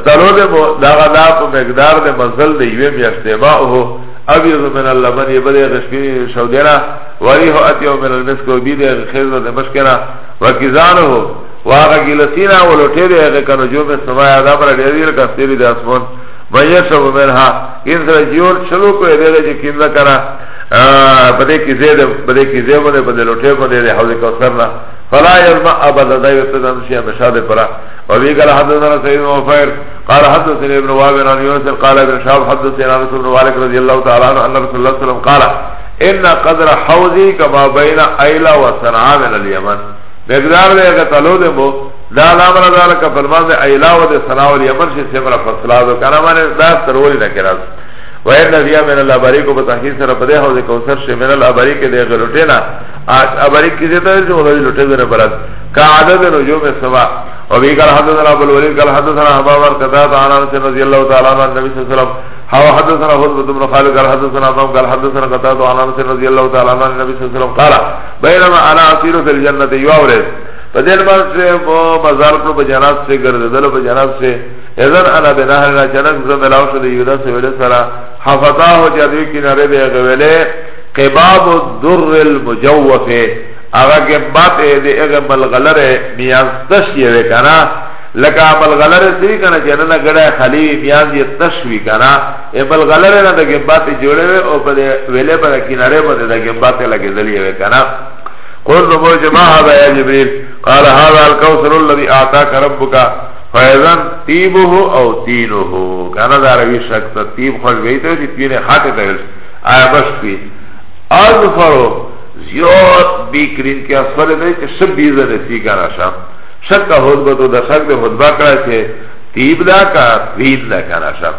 تلو ده دغه دا په مقدار ده منزل ده یوه میاشته ما او ابیض من اللبن یبدی غشبین شودینا وریح اتیو من المسک و بید خیزو دمشکنا و کزانو و آغا گلسینا و لوٹی دی اغی کنجوم سمای آدم را دیدیر کستیری دی اسمون من یشب منها این سر جیور چلو کو دیده چی کنده کنا بده کی زیده بده کی زیده بده لوٹی بده دی حوض کوسرنا فلا يرمع أبدا دا يبتدان شيئا مشاد فرا وبي قال حدثنا سيد وفير قال حدثني ابن وابن عن يونس قال ابن شاب حدثنا رسول بن والك رضي الله تعالى عنه أن رسول الله وسلم قال إن قدر حوزي كما بين أيلا وصنعا من اليمن مقدار ده قتلو ده مو دا الامر ذلك فرمان ده أيلا وده صنعا واليمن شي سمرا فصلا ده كان مانا دا سرولي نكراز وین نبیا من الابری کو بتحقیق سره پدې هو د کوثر شه من الابری کې د غلوټینا اس ابری کې دې ته چې ولې لټې دره برات کا عدد نجوم سوا او وی قال حدثنا ابو الولید قال حدثنا ابا ور قضا عن انس رضی الله تعالی عنہ نبی صلی الله علیه وسلم حو حدثنا حضرت بن خالد قال حدثنا ابو قال حدثنا قتادة عن انس رضی الله تعالی عنہ نبی صلی الله علیه وسلم قال بينما انا اسير في الجنه يورث فدل ما مزار کو بجانات سے گرددل بجانات سے اذن انا بنهر را جنت زد لاو شده یودا سویل سرا حفتاهو جدوی کناره ده غوله قباب در المجوفه اغا گمبات ده اغا ملغلر میانستش یوه کنا لکه ملغلر سوی کنا چننا گڑا خلی میان دی تشوی کنا ای ملغلر نا ده گمبات جوڑه وی او پده ویله پده کناره پده ده گمبات لگه دلی یوه کنا قول نمو جماع هذا یا جبریل قال هذا الكوثر الذي اعطاك ربك فیضن تیبه او تینه کانا داروی شکتا تیب خوش بیتو چی تین خاطی تغیل آیا بشت بی اظفرو زیاد بیکرین که اصفر ده چه شب بیزه نسی کانا شم شکتا حدبتو دا شکت حدبه کرا چه تیب دا کا تیب دا کانا شم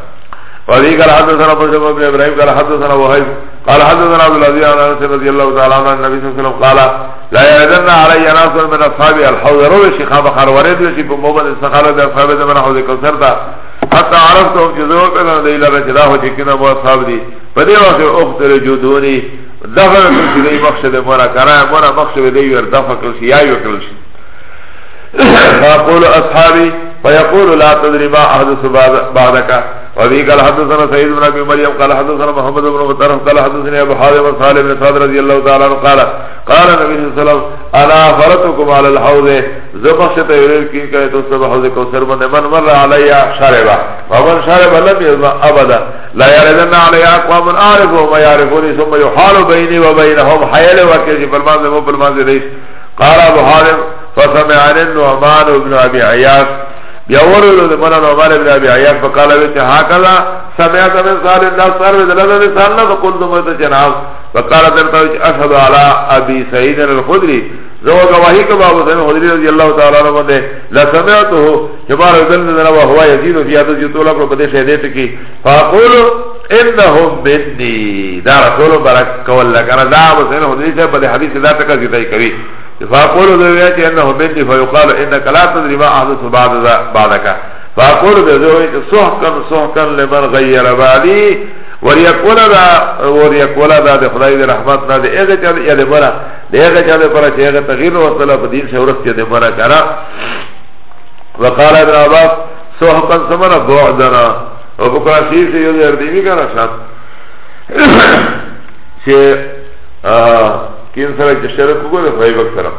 وابي قال حدثنا بشر بن ابراهيم قال حدثنا وهيب قال حدثنا عبد العزيز عن انس رضي الله تعالى عنه النبي صلى الله عليه وسلم قال لا يردن علي ناس من اصحاب الحوض روي شيخ ابو خرواريد شي په موبد سخاله د اصحاب زمن حوض کوثر دا حتى عرفتهم جزور بنا ليلى رجلا هو چې کنه مو اصحاب دي په دې وخت او خپل جودوني دغه چې دې مقصد مورا کرا مورا مقصد دې ور دفع کړ شي یا یو کړ شي فقول اصحابي فيقول لا تدري ما احدث بعدك وابي قال حدثنا سيد بن ابي مريم قال حدثنا محمد بن مطرف قال حدثني ابو حازم وصالح بن سعد رضي الله تعالى عنه قال قال النبي صلى الله عليه وسلم انا فرتكم على الحوض زبخت يريد كي كان تصبح حوض كوثر من من مر علي شاربا فمن شارب لم يظما ابدا لا يردن علي اقوام وما يعرفون ثم يحال بيني وبينهم حيل وكذي فرمان مو فرمان ليس قال ابو حازم فسمع عن النعمان بن ابي عياش بیا ورولو ده مولانا عمر ابن ابي عياش فقال ويت هكذا سمعت من صالح الناس صار من لذا نسالنا فقلت موت جناب فقال ترتوج اشهد على ابي سعيد الخدري زو گواہی کو بابو سن خدری رضی اللہ تعالی عنہ بندے لا سمعته جبار ذن ذن هو هو يزيد في هذا الجتول کو بده شهادت کی فاقول انهم مني دا رسول برکت ولا کرا دا ابو سن خدری سے بده حدیث ذات کا ذکر کوي فاقولو دو ویچ انہو منی فیقالو انکا لا تدری ما احدث بعدکا فاقولو دو ویچ سحکن سحکن لمن غیر بالی وريقولا دا وريقولا دا د خدای د رحمت نه د هغه چا یا د مرا د هغه چا د پر چې هغه تغیر او صلی په دین شورت کې د مرا کرا وقال ابن عباس سوحقا سمنا بعدنا او بکرا شیر سے یو دردیوی کرا شاد (coughs) چه کین سره چې شرک وګوره فای وخت سره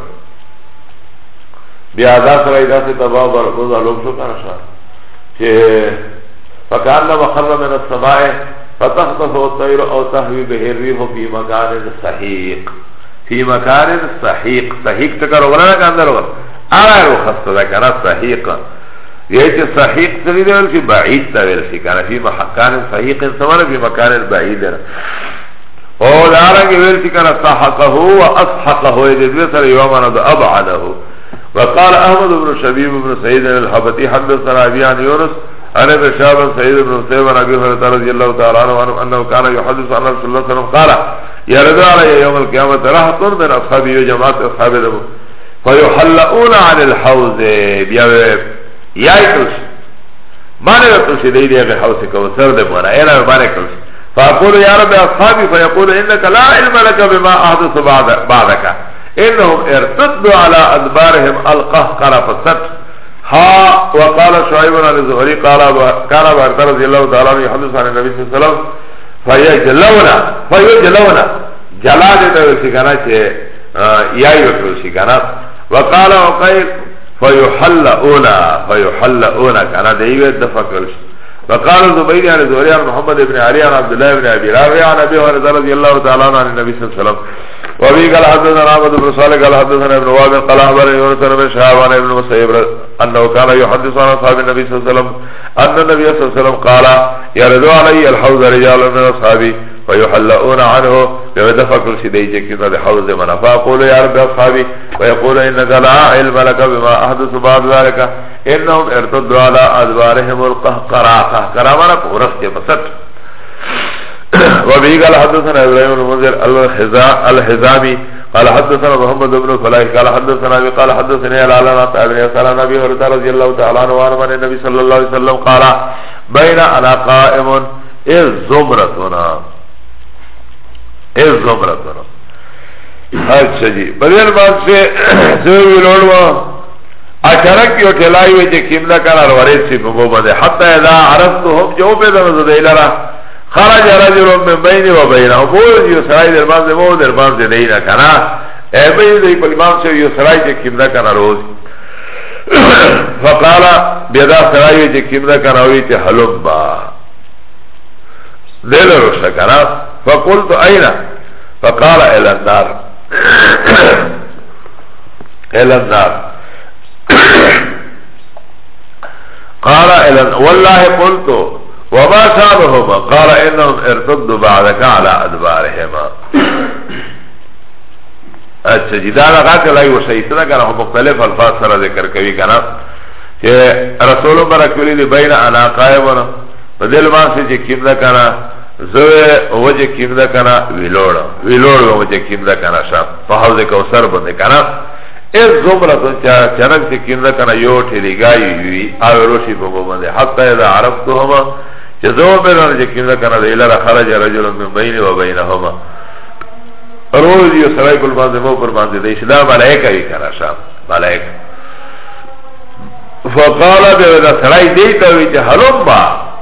بیا دا سره دا ته تبا بر کو زالو شو کنه شا چې فکان لو خر من السماء فتخطف الطير او تهوي به الريح في مكان صحيح في مكان صحيح صحيح تکر ولا کنه درو اره خسته دا کنه صحيح یعنی صحیح تلیل فی بعید تلیل فی کنه فی مکان صحیح سمانه فی مکان بعید نه او دارنگی ویل چکن استحقه و اصحقه دیدوی سر یومانا دا ابعده وقال احمد بن شبیب بن سعید الحبتی حدثنا ابیان یونس عن ابن شعب سعيد بن سيب عن ابي هريره رضي الله تعالى عنه انه كان يحدث عن رسول الله صلى الله عليه وسلم قال يرد علي يوم القيامه راحه من اصحابي وجماعه اصحابي له فيحلؤون عن الحوض بيا يايتوش مانه تشي دي دي الحوض كوثر ده مانا انا مانه كوثر فاقول يا رب أصحابي فيقول إنك لا علم لك بما أحدث بعدك إنهم ارتدوا على أدبارهم القهقر فسبت ها وقال شعيب عن الزهري قال قال بارد رضي الله تعالى يحدث عن النبي صلى الله عليه وسلم فيجلونا فيجلونا جلا دیتا ویسی کنا چه آه، یای وقال وقیل فیحلعونا فیحلعونا کنا دیوید دفع کرشت وقال زبير عن زهري عن محمد بن علي عن عبد الله بن ابي رافع عن ابي هريره رضي الله تعالى عنه عن النبي صلى الله عليه وسلم وابي قال حدثنا عبد بن صالح قال حدثنا ابن وهب قال اخبرني يونس بن شهاب عن ابن مسيب انه كان يحدث عن اصحاب النبي صلى الله عليه وسلم ان النبي صلى الله عليه وسلم قال يرد علي الحوض رجال من اصحابي فيحلؤون عنه ويدفق الشديد شيء دي جكينا دي حوز منافع قولوا يا رب أصحابي ويقولوا إنك لا علم لك بما أحدث بعد ذلك إنهم ارتدوا على أدبارهم القهقرا قهقرا منا قرص کے مسٹ (coughs) وبه قال حدثنا إبراهيم المنذر الحزامي قال حدثنا محمد بن فلاح قال حدثنا أبي قال حدثنا العلانة أبن يسال عن أبي هريرة رضي الله تعالى عنه من النبي صلى الله عليه وسلم قال بين أنا قائم إذ زمرتنا ایز زمرا تنو اچھا جی بدل بات سے زوی لوڑوا اچرک یو ٹھلائی ہوئی جی کملا کانا روارید سی پمو بندے حتی اذا عرفتو ہم جو پیدا مزدی لرا خرج رجل من بین و بینه بول یو سرائی در بانز مو در بانز دینا کنا ای بین دی پلمان سے یو سرائی جی کملا کانا روز فقالا بیدا سرائی جی کملا کانا ہوئی چی حلم با دیل روشتا کنا فقلت أين فقال إلى النار (coughs) إلى النار (coughs) قال إلى والله قلت وما شابهما قال إنهم ارتدوا بعدك على أدبارهما اچھا جی دا لغات اللہ و شیط دا کنا مختلف الفاظ سره ذکر کوي کنا چې رسول برکولی دی بین انا قائمنا په دل باندې چې کیم دا کنا زوه وجه کیم ده کنا ویلوڑا ویلوڑا وجه کیم ده کنا شا پا حوض کوسر بنده کنا ایز زمرتون چا چنک چه کیم ده کنا یو ٹھلیگایی وی آوه روشی پا بنده حتی اذا عرفتو هما چه زوه پیدان چه کیم ده کنا ده ایلر خرج رجل من بین و بین هما روزی و سرائی کل بانده مو پر بانده ده اشدا ملائکه وی کنا شا ملائکه فقالا بیوه ده سرائی دیتا وی چه حلم با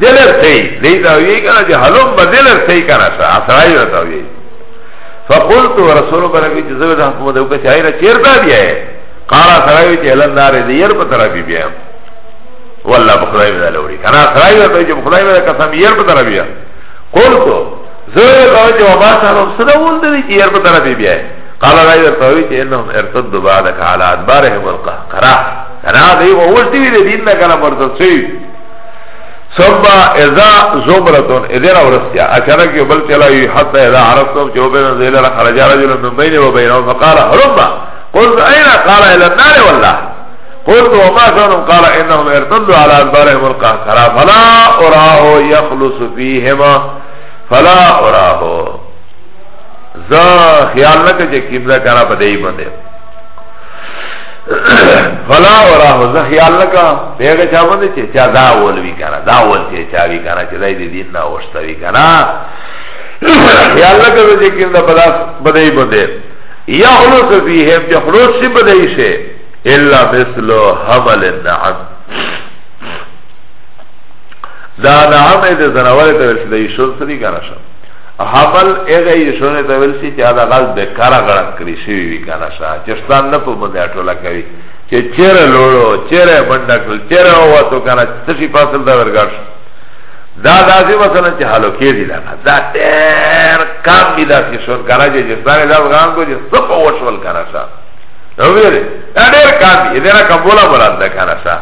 دلر تی دیتا ہوئی کنا جی حلوم با دلر تی کنا شا اثرائی رتا ہوئی فقلتو رسولو برکوی چی زبید حکومت اوکا چاہی را چیرتا دیا ہے قارا اثرائی چی حلن داری دیر پا طرفی بیا والله بخدای مدال اوری کنا اثرائی رتا ہوئی چی بخدای مدال قسم یر پا طرفی بیا قلتو زبید قوی چی وما سالم صدول دلی چی یر پا طرفی بیا ہے قال رای رتا ہوئی چی انہم ارتدو بعدک علا ادبارهم القهقرا کنا دیو اوشتی وی دین نکنا مرتد شوی سبا اذا زمرتون ادرا ورستیا اچانک یو بل چلا یی حتا اذا عرفتم جو بین ذیل خرج رجل من بین و بین فقال هرب قلت اين قال الى النار والله قلت وما كانوا قال انهم ارتدوا على ادبارهم القهقرا فلا اراه يخلص فيهما فلا اراه ذا خیال نہ کہ کیمرہ کرا پدئی بندے فلا وراه زخیال لکا پیغه چا بنده چه چا داول وی کنا داول چه چاوی کنا چه دای دی دین نا وشتوی کنا خیال لکا دا چکیم دا پدا بدهی بنده یا خلوص فیهم چه خلوص شی بدهی شه الا مثل حمل نعم دا نعم ایده زنوالی تا ورشده ایشون سری کنا شم حبل اغه یې شونه ته ویل چې دا غل به کارا غړ کړی شي وی کنه شاه چستان نه په باندې ټوله کوي چې چیرې لوړو چیرې بندکل چیرې وته کنه څه فاصله دا ورګاش دا داسې مثلا چې حالو کې دی لنا دا تیر کام دی داسې شون کنه چې جستان دا غان کو چې څه په وشول کنه شاه نو ویلې دا ډېر کام دی دا کبولا بولا دا کنه شاه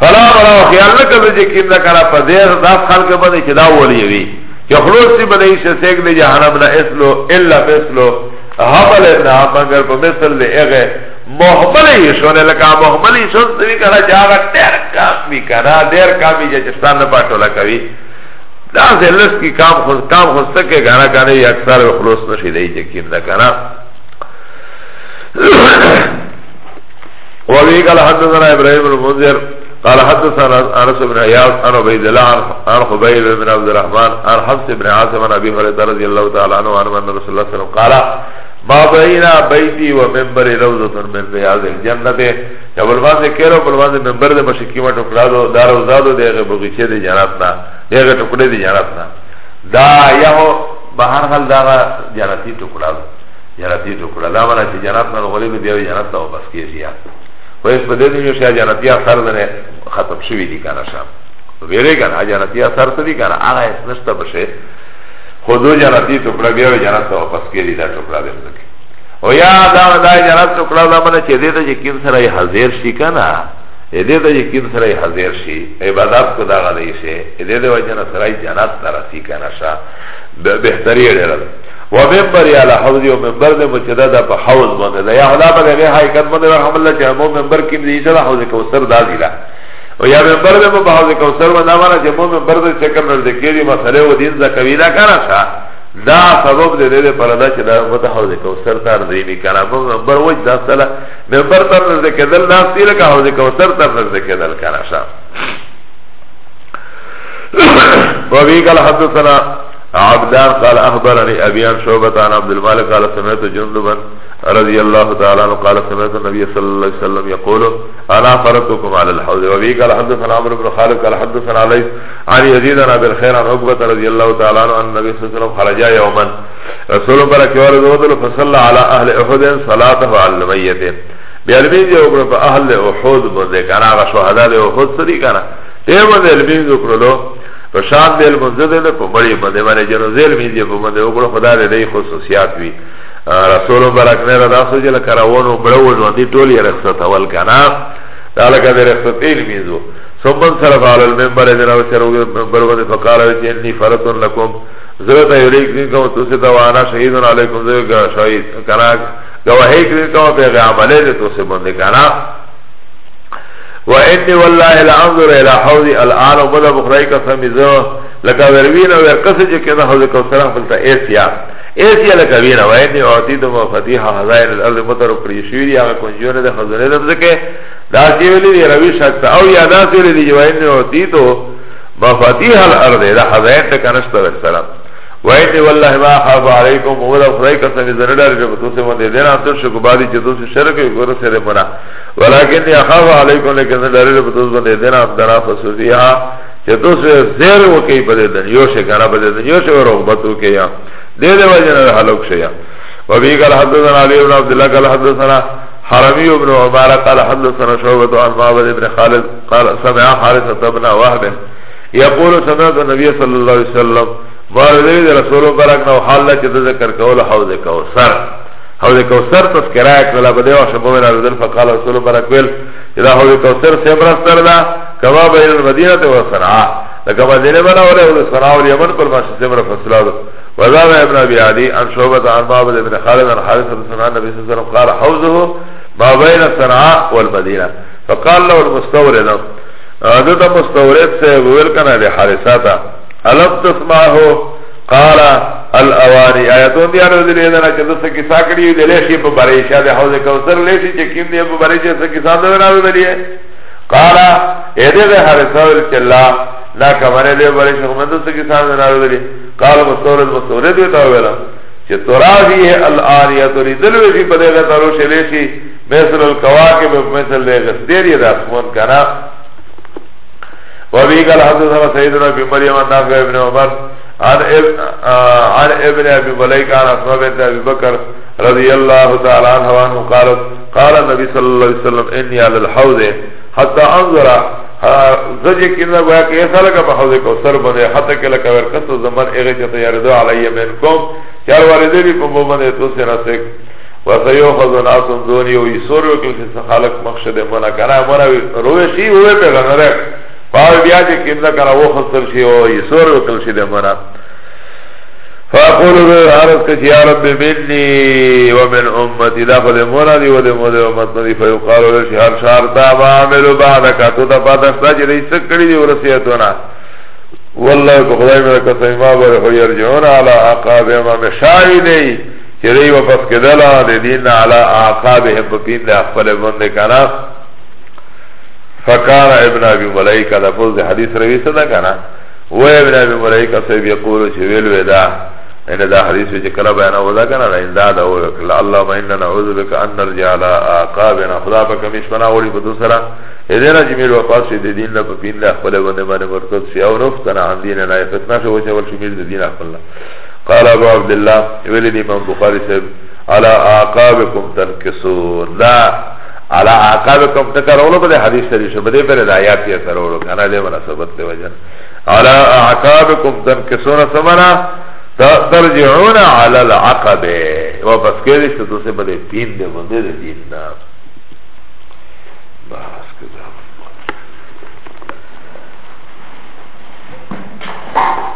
فلا ولا خیال نه کوي چې کیندا کنه په دې دا خلک باندې چې دا ولي وي یخلوص تی بدئی سے سیک دی جہنم نا اسلو الا مثلو حمل ابن آمانگر پا مثل دی اغی محملی شونے لکا محملی شون سوی کنا جاگا دیر کامی کنا دیر کامی جا جستان نپاٹو لکوی دا سے لس کی کام خود کام خود سکے کنا کنا یہ اکثر خلوص نشی دی جکیم دا کنا (coughs) وابی کل حدثنا ابراہیم المنذر قال حدثنا انس بن عياض عن عبيد الله عن خبيب بن عبد الرحمن عن حفص بن عاصم عن ابي هريره رضي الله تعالى عنه عن ان رسول الله صلى الله عليه وسلم قال ما بين بيتي ومنبر روضه من رياض الجنه بلوازه کیرو بلوازه منبر ده مشکی ما ټکړو دار وزادو دغه بغیچه دی جنت نا دغه ټکړه دی جنت نا دا یو بهر حال دا جنتی ټکړه جنتی ټکړه دا ورته جنت نا غلیب دی جنت ته بس کیږي ویس پا دیدی میشه جانتی آثار دنه ختم شوی دی کنه شام ویره کنه جانتی آثار سدی کنه آغا اس نشتا بشه خودو جانتی تکڑا بیا و جانت سوا پس کری دا تکڑا بیا سکی و یا دا دا جانت تکڑا دا منه چه دیده چه کم سرائی حضیر شی کنه دیده چه کم سرائی حضیر شی عبادت کو دا غده شه دیده و جانت سرائی جانت ترسی کنه شا بهتری دیده و منبر یا لحوض یو منبر ده مچدا ده په حوض باندې ده یا حدا په غیر حقیقت باندې رحم الله چې مو منبر کې دی چې حوض کوثر دا دی او یا منبر ده په حوض کوثر باندې معنا چې مو منبر ده چې کوم د کېری مسله و دین زکوی دا کارا شا دا سبب دې دې پر دا چې دا په حوض کوثر تر دې نه کارا مو منبر وځ دا سره منبر تر دې کېدل نه تیر کا حوض کوثر تر دې کېدل کارا شا (coughs) و وی قال حدثنا عبدان قال أخبرني ابيان شعبتان عن عبد المالك قال سمعت جندبا رضي الله تعالى عنه قال سمعت النبي صلى الله عليه وسلم يقول أنا فرضتكم على الحوض وبي قال حدثنا عمرو بن خالد قال حدثنا عليه عن يزيد عن أبي الخير عن عقبة رضي الله تعالى عنه أن النبي صلى الله عليه وسلم خرج يوما رسول برك ورد ودل فصلى على أهل أحد صلاته على الميت بیالمین جو اپنے اہل احد بندے کانا آغا شہدہ دے احود صدی ايه دیمان دیلمین فشان دل منزد ده پا مڑی منده منه جنوزیل میدیه پا منده اکڑا خدا ده ده خصوصیات وی رسول برک نره داسو جل کروانو برو جواندی طولی رخصت اول کنا دالکه ده رخصت ایل میزو سمن صرف علی المنبر جناب سروگ منبر ونده فقال ویچی انی فرطن لکم ضرورت ایولیک دین کم توسی دوانا شهیدن علیکم زیو شهید کنا گواهی کدین کم پیغی عملی ده توسی منده کنا وإني والله لأنظر إلى حوضي الآن ومدى مخرأي قسم زو لك وروين ورقص جكنا حوضي كوسران فلتا إيسيا إيسيا لك وإني وعطيتم وفتيح حزائن الأرض مطر وقريشويري آغا کنجون ده خزنه دمزكه داسي ولی دي روي شاكتا أو يا ناسي ولی دي وإني وعطيتو مفاتيح الأرض ده حزائن ده کنشتا والسلام وایت والله ما خاب علیکم ولا فرای قسم زرڑار جو تو سے مدے دینا تو شک بعد جو تو سے شرک گور سے پنا ولکن یا خاب علیکم لیکن ڈرے جو تو سے دینا درا فسویا جو تو سے زیر و کی بدے دن یو سے گرا بدے دن یو سے رغبت کے یا دے دے وجن حلق سے یا وبی قال حدثنا علی بن عبد الله قال حدثنا حرمی ابن عمر قال حدثنا شعبہ عن معبد ابن خالد قال سمع حارث بن وهب يقول سمعت النبي صلى الله عليه وسلم واردوی ده رسول برک نو حال ده چه ده ذکر کول حوض کوسر حوض کوسر تذکره اکنلا بده وحش مومن عردن فقال رسول برک ویل چه ده حوض کوسر سمرستر ده کما بین المدینه ده و سرعا لکه مدینه بنا وره و سرعا و الیمن پر ماشی سمر فصلا ده وزام ابن ابی علی عن شعبت عن بابل ابن خالد عن حارثة سنعان نبی صلی اللہ علیہ وسلم قال حوضه ما بین سرعا والمدینه فقال له المستورد ده مستورد سه ویل کنه ده حارثاتا الم تسمعه قال الاواري آیاتون دیانو دلیدنا چه دستا کسا کریو دلیشی پا بریشا دی حوز کوسر لیشی چه کم دی پا بریشا سا کسا دوناو دلیه قال ایده دی حرسا ورچه اللہ نا کمانه دی بریشا خمن دستا کسا دوناو دلیه قال مستورد مستورد ویتا ویلا چه ترازی الانیتو لی دلوی شی پا دیگه تروش لیشی مثل القواقب مثل دیگه دیر یه دا اسمون کنا وابي قال حدثنا سيدنا ابن مريم النافع ابن عمر عن ابن آه، عن ابن ابي بليك عن اسماء بنت ابي بكر رضي الله تعالى عنه قالت قال قال النبي صلى الله عليه وسلم اني على الحوض حتى انظر زجه کنه گویا کہ ایسا لگا بحوض کوثر بنے حتى کہ لگا ورکس زمان اغه چه تیاردو علی منکم چار والدی بھی پمو بنے تو سے رسک وسيؤخذ الناس دوني ويسوروا كل خلق مخشد منا كنا منا رويشي هو پیغمبر بیا چې کله کرا و خسر شي او یسور وکړ شي دمرا فاقول عرض کہ یا رب مني ومن امتي داخل مرادي ودمود امتي فيقال له شهر شهر دا عامل بعدك تو دا بعد استاج ليس کڑی دی ورسیتونا والله خدای میرا قسم ما بر هو يرجعون على عقاب ما مشاهدي چری واپس کدلا دین على عقابهم بین خپل بند کنا فقال ابن ابي ملائكه لفظ حديث روي صدا کنا و ابن ابي ملائكه سيب يقول شويل ودا ان دا حديث وچ کلا بیان ودا کنا ان دا دا و الله ما ان نعوذ بك ان نرجع على عقابنا خدا پاک مش بنا وڑی بدو سرا ادرا جمیل وقاص دی دین لب پین لا خپل باندې باندې مرکز سی او رفت انا عن دین لا فتنه شو وجه ول شمیل دی دین خپل قال ابو عبد الله ولي امام بخاري سيب على عقابكم تنكسون لا علا عقاب کم تکر اولو بده حدیث سری شو بده پر دایاتی اثر اولو کانا ده مناسبت ده وجن علا عقاب کم دن کسونا سمنا ترجعون علا العقب و پس که دشتو تو سه بده پین ده بنده ده دین نا بحث که ده Thank you.